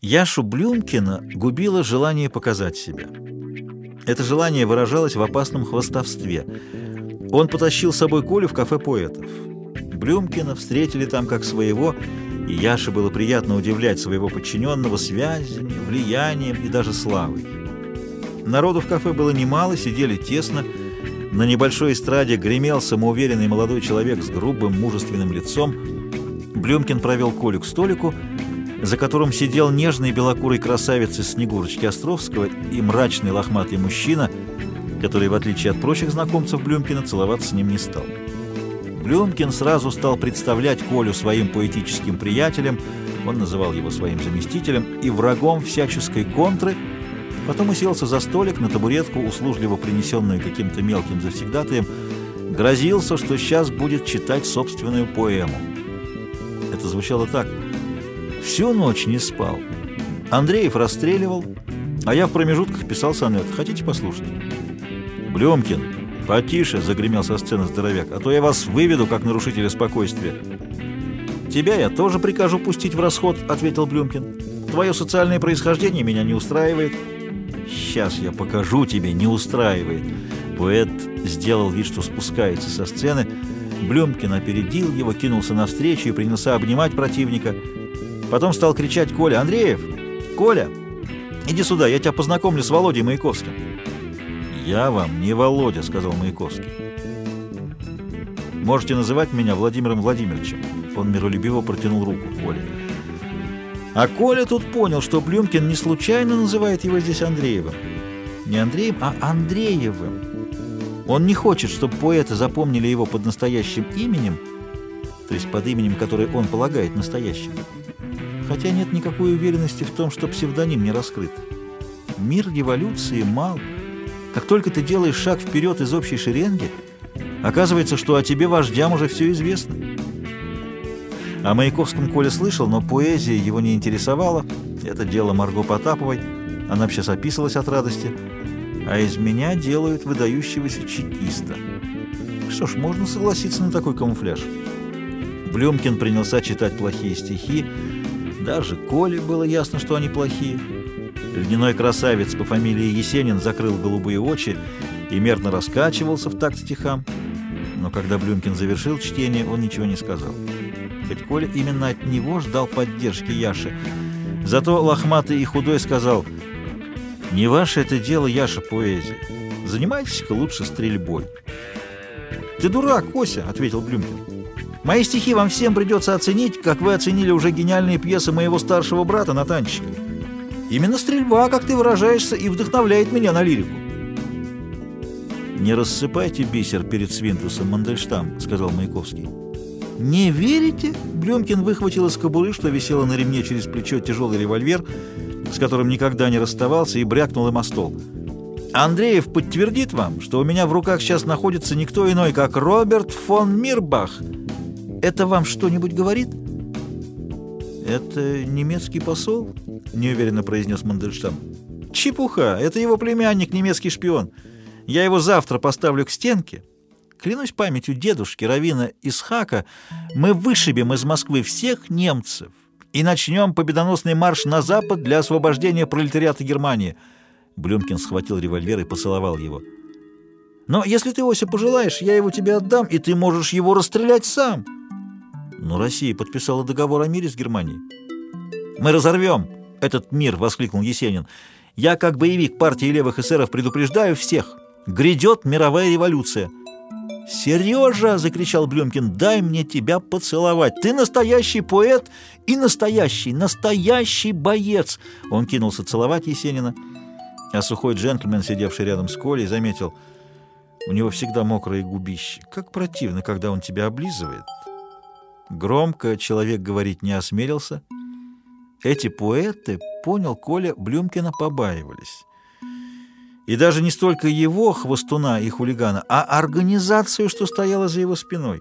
Яшу Блюмкина губило желание показать себя. Это желание выражалось в опасном хвостовстве. Он потащил с собой Колю в кафе поэтов. Блюмкина встретили там как своего, и Яше было приятно удивлять своего подчиненного связями, влиянием и даже славой. Народу в кафе было немало, сидели тесно. На небольшой эстраде гремел самоуверенный молодой человек с грубым мужественным лицом. Блюмкин провел Колю к столику, за которым сидел нежный белокурый красавец из Снегурочки Островского и мрачный лохматый мужчина, который, в отличие от прочих знакомцев Блюмкина, целоваться с ним не стал. Блюмкин сразу стал представлять Колю своим поэтическим приятелем, он называл его своим заместителем и врагом всяческой контры, потом уселся за столик на табуретку, услужливо принесенную каким-то мелким завсегдатаем, грозился, что сейчас будет читать собственную поэму. Это звучало так – Всю ночь не спал. Андреев расстреливал, а я в промежутках писал сонет. Хотите послушать? Блюмкин, потише, загремел со сцены здоровяк, а то я вас выведу, как нарушителя спокойствия. Тебя я тоже прикажу пустить в расход, ответил Блюмкин. Твое социальное происхождение меня не устраивает. Сейчас я покажу тебе, не устраивает. Поэт сделал вид, что спускается со сцены. Блюмкин опередил его, кинулся навстречу и принялся обнимать противника – Потом стал кричать Коля. «Андреев! Коля! Иди сюда, я тебя познакомлю с Володей Маяковским». «Я вам не Володя», — сказал Маяковский. «Можете называть меня Владимиром Владимировичем». Он миролюбиво протянул руку Коле. А Коля тут понял, что Блюмкин не случайно называет его здесь Андреевым. Не Андреем, а Андреевым. Он не хочет, чтобы поэты запомнили его под настоящим именем, то есть под именем, которое он полагает настоящим хотя нет никакой уверенности в том, что псевдоним не раскрыт. Мир революции мал. Как только ты делаешь шаг вперед из общей шеренги, оказывается, что о тебе вождям уже все известно. О Маяковском Коля слышал, но поэзия его не интересовала. Это дело Марго Потаповой. Она вообще описывалась от радости. А из меня делают выдающегося чекиста. Что ж, можно согласиться на такой камуфляж. Блюмкин принялся читать плохие стихи, даже Коле было ясно, что они плохие. Ледяной красавец по фамилии Есенин закрыл голубые очи и мерно раскачивался в такт стихам. Но когда Блюмкин завершил чтение, он ничего не сказал. Хоть Коля именно от него ждал поддержки Яши. Зато лохматый и худой сказал, «Не ваше это дело, Яша, поэзия. Занимайтесь-ка лучше стрельбой». «Ты дурак, Кося», — ответил Блюмкин. Мои стихи вам всем придется оценить, как вы оценили уже гениальные пьесы моего старшего брата Натанчика. Именно стрельба, как ты выражаешься, и вдохновляет меня на лирику. «Не рассыпайте бисер перед Свинтусом, Мандельштам», — сказал Маяковский. «Не верите?» — Блюмкин выхватил из кобуры, что висело на ремне через плечо тяжелый револьвер, с которым никогда не расставался, и брякнул им о стол. «Андреев подтвердит вам, что у меня в руках сейчас находится никто иной, как Роберт фон Мирбах, это вам что-нибудь говорит?» «Это немецкий посол?» — неуверенно произнес Мандельштам. «Чепуха! Это его племянник, немецкий шпион. Я его завтра поставлю к стенке. Клянусь памятью дедушки Равина Исхака, мы вышибем из Москвы всех немцев и начнем победоносный марш на запад для освобождения пролетариата Германии». Блюмкин схватил револьвер и поцеловал его. «Но если ты, Ося, пожелаешь, я его тебе отдам, и ты можешь его расстрелять сам». Но Россия подписала договор о мире с Германией. «Мы разорвем этот мир!» — воскликнул Есенин. «Я, как боевик партии левых эсеров, предупреждаю всех. Грядет мировая революция!» «Сережа!» — закричал Блюмкин. «Дай мне тебя поцеловать! Ты настоящий поэт и настоящий, настоящий боец!» Он кинулся целовать Есенина, а сухой джентльмен, сидевший рядом с Колей, заметил, «У него всегда мокрые губищи. Как противно, когда он тебя облизывает!» Громко человек говорить не осмелился. Эти поэты, понял Коля, Блюмкина побаивались. И даже не столько его, хвостуна и хулигана, а организацию, что стояла за его спиной.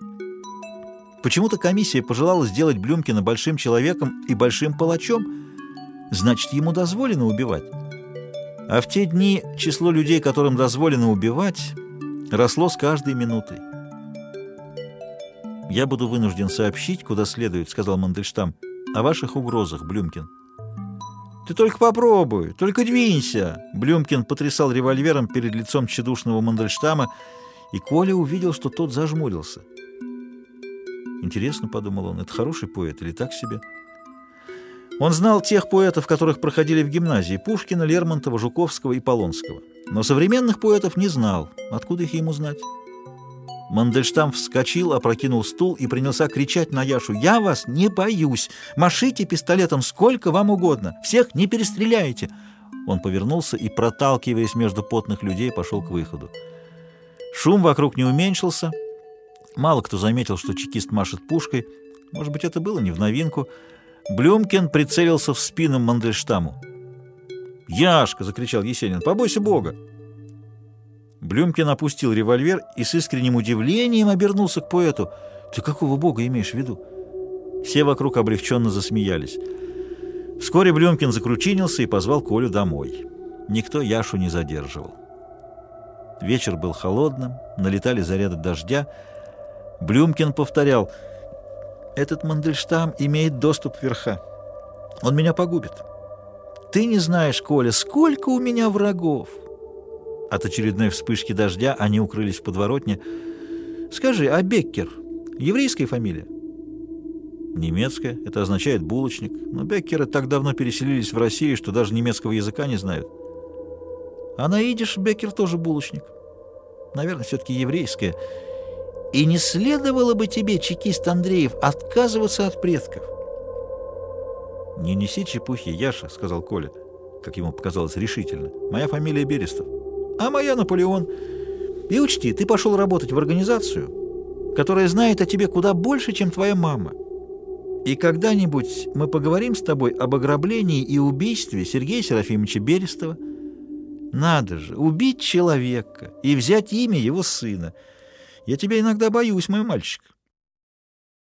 Почему-то комиссия пожелала сделать Блюмкина большим человеком и большим палачом, значит, ему дозволено убивать. А в те дни число людей, которым дозволено убивать, росло с каждой минутой. «Я буду вынужден сообщить, куда следует», — сказал Мандельштам, — «о ваших угрозах, Блюмкин». Ты только попробуй, только двинься!» Блюмкин потрясал револьвером перед лицом тщедушного Мандельштама, и Коля увидел, что тот зажмурился. «Интересно», — подумал он, — «это хороший поэт или так себе?» Он знал тех поэтов, которых проходили в гимназии — Пушкина, Лермонтова, Жуковского и Полонского. Но современных поэтов не знал. Откуда их ему знать? Мандельштам вскочил, опрокинул стул и принялся кричать на Яшу. «Я вас не боюсь! Машите пистолетом сколько вам угодно! Всех не перестреляйте!» Он повернулся и, проталкиваясь между потных людей, пошел к выходу. Шум вокруг не уменьшился. Мало кто заметил, что чекист машет пушкой. Может быть, это было не в новинку. Блюмкин прицелился в спину Мандельштаму. «Яшка!» — закричал Есенин. «Побойся Бога!» Блюмкин опустил револьвер и с искренним удивлением обернулся к поэту. «Ты какого бога имеешь в виду?» Все вокруг облегченно засмеялись. Вскоре Блюмкин закручинился и позвал Колю домой. Никто Яшу не задерживал. Вечер был холодным, налетали заряды дождя. Блюмкин повторял, «Этот Мандельштам имеет доступ вверха. Он меня погубит. Ты не знаешь, Коля, сколько у меня врагов!» От очередной вспышки дождя они укрылись в подворотне. «Скажи, а Беккер — еврейская фамилия?» «Немецкая. Это означает булочник. Но Беккеры так давно переселились в Россию, что даже немецкого языка не знают». «А на Беккер тоже булочник. Наверное, все-таки еврейская. И не следовало бы тебе, чекист Андреев, отказываться от предков». «Не неси чепухи, Яша», — сказал Коля, как ему показалось решительно. «Моя фамилия Берестов» а моя Наполеон. И учти, ты пошел работать в организацию, которая знает о тебе куда больше, чем твоя мама. И когда-нибудь мы поговорим с тобой об ограблении и убийстве Сергея Серафимовича Берестова. Надо же, убить человека и взять имя его сына. Я тебя иногда боюсь, мой мальчик».